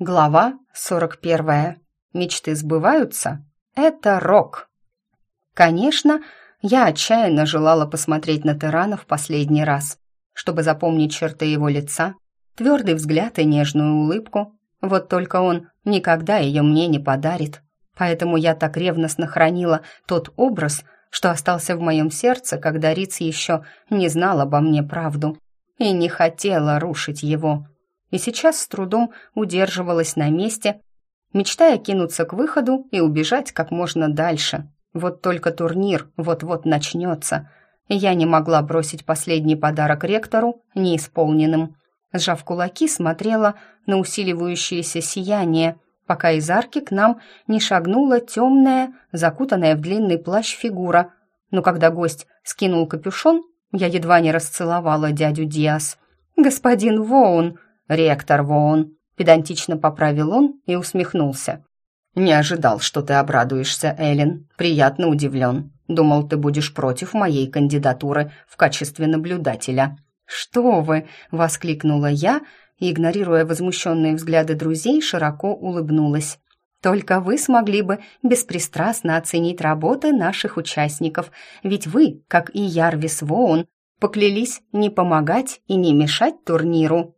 Глава 41. Мечты сбываются? Это рок. Конечно, я отчаянно желала посмотреть на Тирана в последний раз, чтобы запомнить черты его лица, твердый взгляд и нежную улыбку. Вот только он никогда ее мне не подарит. Поэтому я так ревностно хранила тот образ, что остался в моем сердце, когда Риц еще не знал обо мне правду и не хотела рушить его и сейчас с трудом удерживалась на месте, мечтая кинуться к выходу и убежать как можно дальше. Вот только турнир вот-вот начнется, я не могла бросить последний подарок ректору неисполненным. Сжав кулаки, смотрела на усиливающееся сияние, пока из арки к нам не шагнула темная, закутанная в длинный плащ фигура. Но когда гость скинул капюшон, я едва не расцеловала дядю Диас. «Господин Воун!» «Ректор Воун», — педантично поправил он и усмехнулся. «Не ожидал, что ты обрадуешься, Эллен. Приятно удивлен. Думал, ты будешь против моей кандидатуры в качестве наблюдателя». «Что вы!» — воскликнула я и, игнорируя возмущенные взгляды друзей, широко улыбнулась. «Только вы смогли бы беспристрастно оценить работы наших участников, ведь вы, как и Ярвис Воун, поклялись не помогать и не мешать турниру».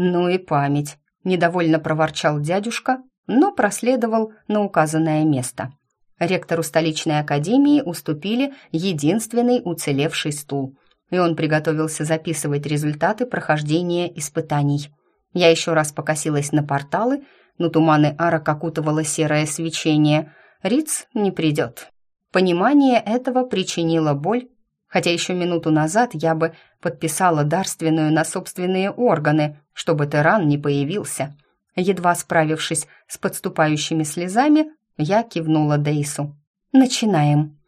«Ну и память», — недовольно проворчал дядюшка, но проследовал на указанное место. Ректору столичной академии уступили единственный уцелевший стул, и он приготовился записывать результаты прохождения испытаний. Я еще раз покосилась на порталы, но туманы арок окутывало серое свечение. Риц не придет. Понимание этого причинило боль, хотя еще минуту назад я бы подписала дарственную на собственные органы, чтобы Теран не появился. Едва справившись с подступающими слезами, я кивнула Дейсу. «Начинаем».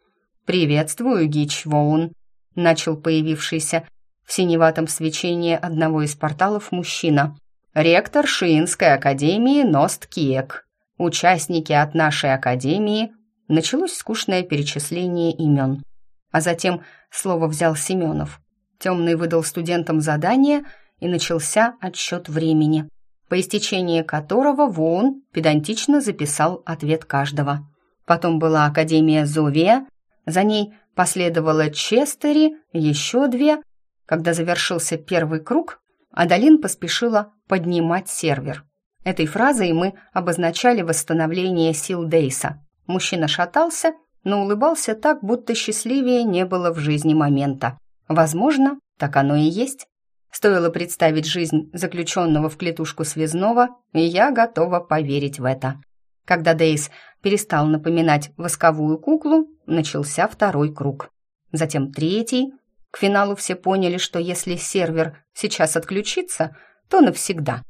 «Приветствую, Гич Воун», — начал появившийся в синеватом свечении одного из порталов мужчина. «Ректор Шиинской академии Ност Киек. Участники от нашей академии». Началось скучное перечисление имен. А затем слово взял Семенов. Темный выдал студентам задание, и начался отсчет времени, по истечении которого Воун педантично записал ответ каждого. Потом была Академия Зовия, за ней последовала Честери, еще две. Когда завершился первый круг, Адалин поспешила поднимать сервер. Этой фразой мы обозначали восстановление сил Дейса. Мужчина шатался, но улыбался так, будто счастливее не было в жизни момента. Возможно, так оно и есть. Стоило представить жизнь заключенного в клетушку связного, и я готова поверить в это. Когда Дейс перестал напоминать восковую куклу, начался второй круг. Затем третий. К финалу все поняли, что если сервер сейчас отключится, то навсегда.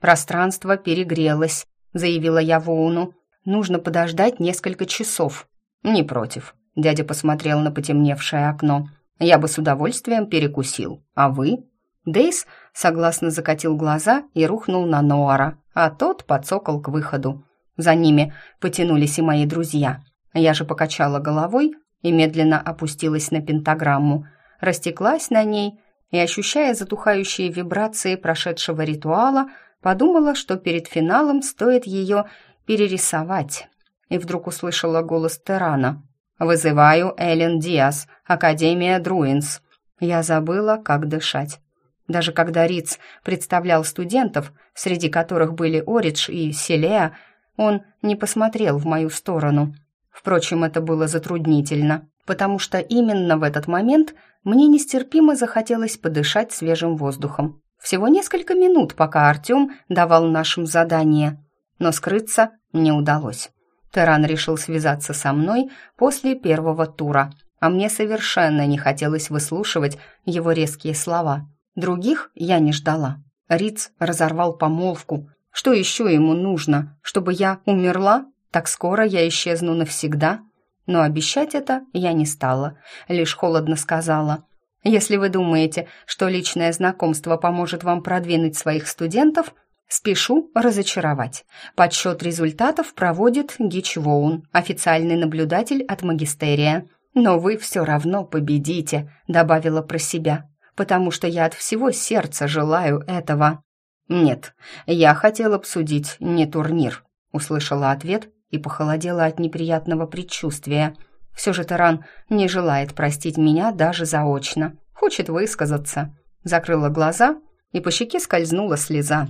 Пространство перегрелось, заявила я Воуну. Нужно подождать несколько часов. Не против. Дядя посмотрел на потемневшее окно. Я бы с удовольствием перекусил. А вы? Дейс согласно закатил глаза и рухнул на Ноара, а тот подсокол к выходу. За ними потянулись и мои друзья. Я же покачала головой и медленно опустилась на пентаграмму, растеклась на ней и, ощущая затухающие вибрации прошедшего ритуала, подумала, что перед финалом стоит ее перерисовать. И вдруг услышала голос Терана. «Вызываю Эллен Диас, Академия Друинс». Я забыла, как дышать. Даже когда Риц представлял студентов, среди которых были Оридж и Селеа, он не посмотрел в мою сторону. Впрочем, это было затруднительно, потому что именно в этот момент мне нестерпимо захотелось подышать свежим воздухом. Всего несколько минут, пока Артем давал нашим задание, но скрыться не удалось. Теран решил связаться со мной после первого тура, а мне совершенно не хотелось выслушивать его резкие слова. Других я не ждала. Риц разорвал помолвку. Что еще ему нужно? Чтобы я умерла? Так скоро я исчезну навсегда? Но обещать это я не стала, лишь холодно сказала. Если вы думаете, что личное знакомство поможет вам продвинуть своих студентов, спешу разочаровать. Подсчет результатов проводит Гич Воун, официальный наблюдатель от магистерия. Но вы все равно победите, добавила про себя потому что я от всего сердца желаю этого». «Нет, я хотел обсудить не турнир», — услышала ответ и похолодела от неприятного предчувствия. Все же Таран не желает простить меня даже заочно. Хочет высказаться. Закрыла глаза, и по щеке скользнула слеза.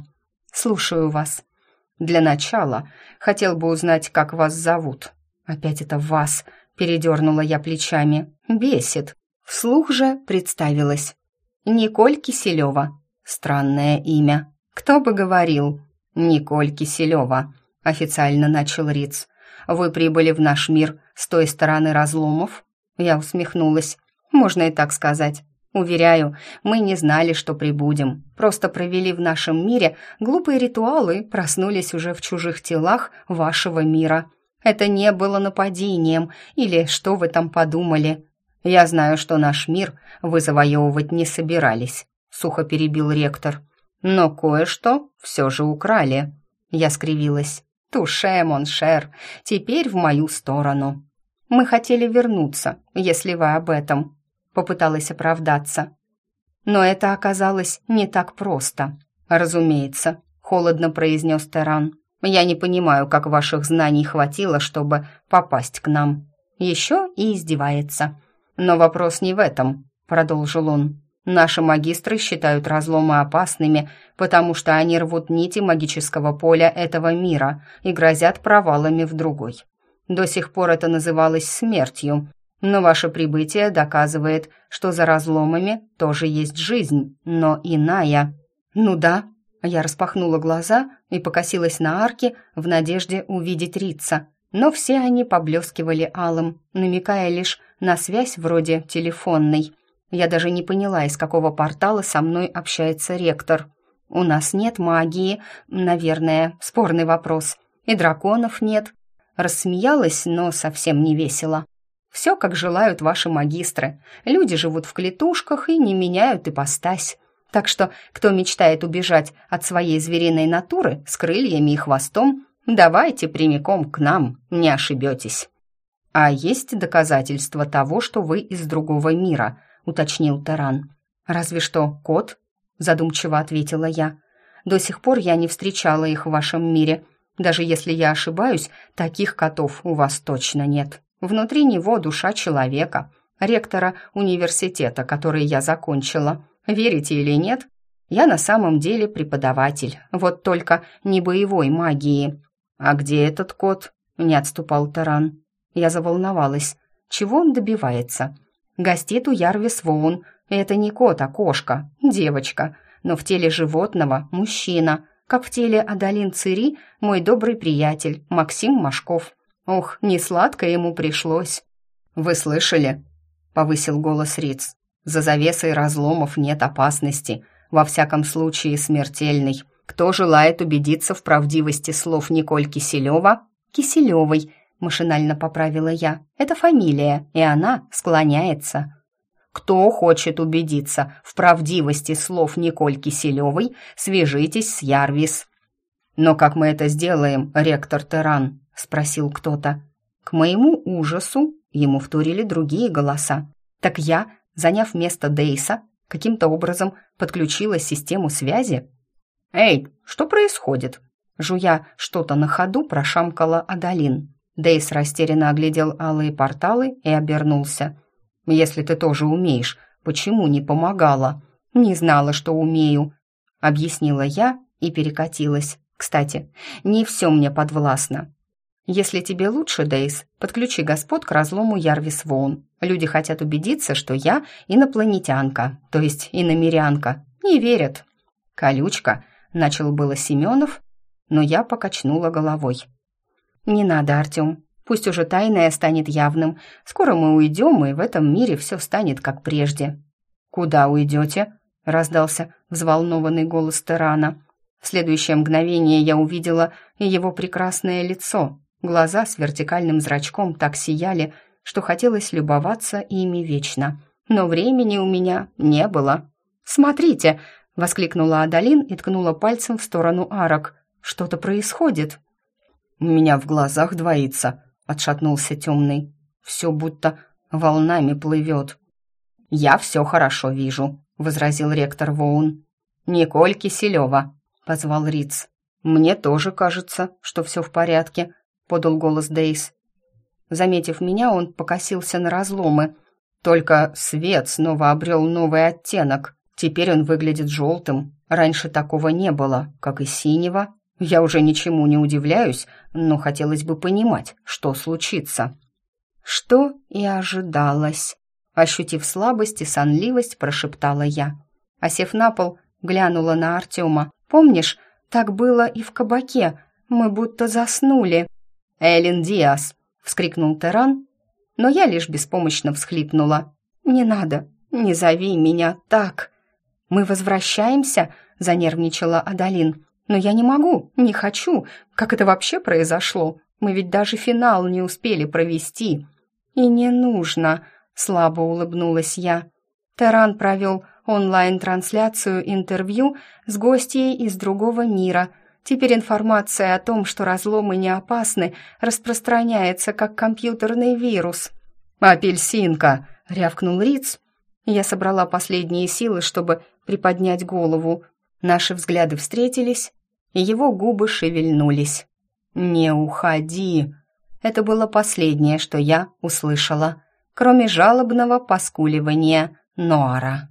«Слушаю вас». «Для начала хотел бы узнать, как вас зовут». «Опять это вас», — передернула я плечами. «Бесит». Вслух же представилась. «Николь Киселева». Странное имя. Кто бы говорил? «Николь Киселева», — официально начал Риц. «Вы прибыли в наш мир с той стороны разломов?» Я усмехнулась. «Можно и так сказать. Уверяю, мы не знали, что прибудем. Просто провели в нашем мире глупые ритуалы, проснулись уже в чужих телах вашего мира. Это не было нападением, или что вы там подумали? Я знаю, что наш мир вы завоевывать не собирались, сухо перебил ректор. Но кое-что все же украли. Я скривилась. Туше, mon cher, теперь в мою сторону. Мы хотели вернуться, если вы об этом. Попыталась оправдаться. Но это оказалось не так просто. Разумеется, холодно произнес Теран. Я не понимаю, как ваших знаний хватило, чтобы попасть к нам. Еще и издевается. Но вопрос не в этом, продолжил он. Наши магистры считают разломы опасными, потому что они рвут нити магического поля этого мира и грозят провалами в другой. До сих пор это называлось смертью, но ваше прибытие доказывает, что за разломами тоже есть жизнь, но иная. Ну да, я распахнула глаза и покосилась на арки в надежде увидеть Рица, но все они поблескивали алым, намекая лишь на связь вроде телефонной. Я даже не поняла, из какого портала со мной общается ректор. У нас нет магии, наверное, спорный вопрос. И драконов нет. Рассмеялась, но совсем не весело. Все, как желают ваши магистры. Люди живут в клетушках и не меняют ипостась. Так что, кто мечтает убежать от своей звериной натуры с крыльями и хвостом, давайте прямиком к нам, не ошибетесь. А есть доказательства того, что вы из другого мира, уточнил Таран. Разве что кот, задумчиво ответила я. До сих пор я не встречала их в вашем мире. Даже если я ошибаюсь, таких котов у вас точно нет. Внутри него душа человека, ректора университета, который я закончила. Верите или нет, я на самом деле преподаватель, вот только не боевой магии. А где этот кот? Не отступал Таран. Я заволновалась. Чего он добивается? Гостит у Ярвис Воун. Это не кот, а кошка, девочка. Но в теле животного мужчина, как в теле Адалин Цири мой добрый приятель Максим Машков. Ох, не сладко ему пришлось. «Вы слышали?» — повысил голос Риц. «За завесой разломов нет опасности, во всяком случае смертельной. Кто желает убедиться в правдивости слов Николь Киселева?» «Киселевой», — машинально поправила я. «Это фамилия, и она склоняется». Кто хочет убедиться в правдивости слов Николь Киселевой, свяжитесь с Ярвис. Но как мы это сделаем, ректор Теран? — спросил кто-то. К моему ужасу ему вторили другие голоса. Так я, заняв место Дейса, каким-то образом подключила систему связи. «Эй, что происходит?» Жуя что-то на ходу, прошамкала Адалин. Дейс растерянно оглядел алые порталы и обернулся. «Если ты тоже умеешь, почему не помогала?» «Не знала, что умею», — объяснила я и перекатилась. «Кстати, не все мне подвластно. Если тебе лучше, Дейс, подключи господ к разлому Ярвис Воун. Люди хотят убедиться, что я инопланетянка, то есть иномерянка. Не верят. Колючка, начал было Семенов, но я покачнула головой. Не надо, Артем. Пусть уже тайное станет явным. Скоро мы уйдем, и в этом мире все станет как прежде. Куда уйдете? раздался взволнованный голос Терана. В следующее мгновение я увидела его прекрасное лицо, Глаза с вертикальным зрачком так сияли, что хотелось любоваться ими вечно. Но времени у меня не было. «Смотрите!» — воскликнула Адалин и ткнула пальцем в сторону арок. «Что-то происходит!» «У меня в глазах двоится», — отшатнулся темный. «Все будто волнами плывет». «Я все хорошо вижу», — возразил ректор Воун. «Николь Киселева». — позвал Риц. «Мне тоже кажется, что все в порядке», — подал голос Дейс. Заметив меня, он покосился на разломы. Только свет снова обрел новый оттенок. Теперь он выглядит желтым. Раньше такого не было, как и синего. Я уже ничему не удивляюсь, но хотелось бы понимать, что случится. Что и ожидалось. Ощутив слабость и сонливость, прошептала я. Осев на пол, глянула на Артема. «Помнишь, так было и в кабаке. Мы будто заснули». «Эллен Диас!» — вскрикнул Теран, но я лишь беспомощно всхлипнула. «Не надо, не зови меня так!» «Мы возвращаемся?» — занервничала Адалин. «Но я не могу, не хочу. Как это вообще произошло? Мы ведь даже финал не успели провести». «И не нужно», — слабо улыбнулась я. Теран провел онлайн-трансляцию интервью с гостьей из другого мира. Теперь информация о том, что разломы не опасны, распространяется как компьютерный вирус. «Апельсинка!» — рявкнул Риц. Я собрала последние силы, чтобы приподнять голову. Наши взгляды встретились, и его губы шевельнулись. «Не уходи!» Это было последнее, что я услышала, кроме жалобного поскуливания Ноара.